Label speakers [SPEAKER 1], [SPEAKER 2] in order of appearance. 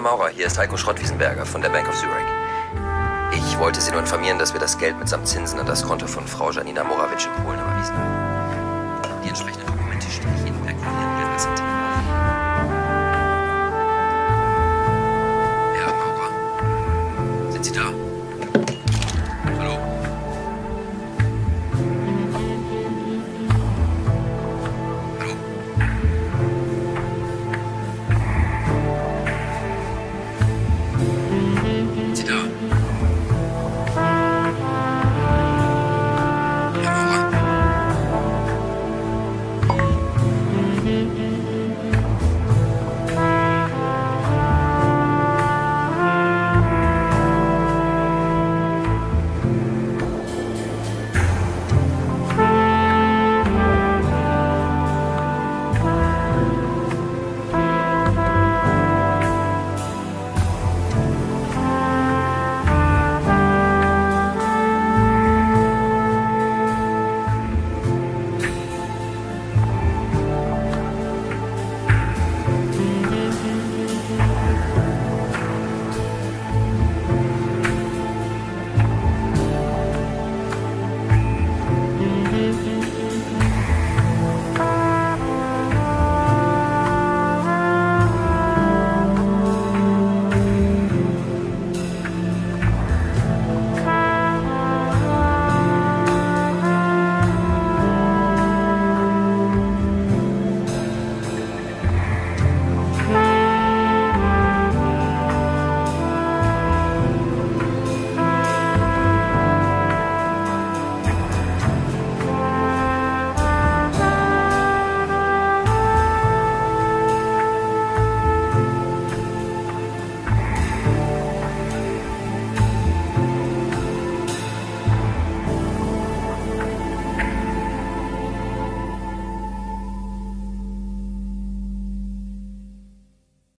[SPEAKER 1] Tag, Herr Maurer. Hier ist Heiko Schrottwiesenberger von der Bank of Zurich. Ich wollte Sie nur informieren, dass wir das Geld mitsamt Zinsen an das Konto von Frau Janina Morawitsch in Polen überwiesen haben.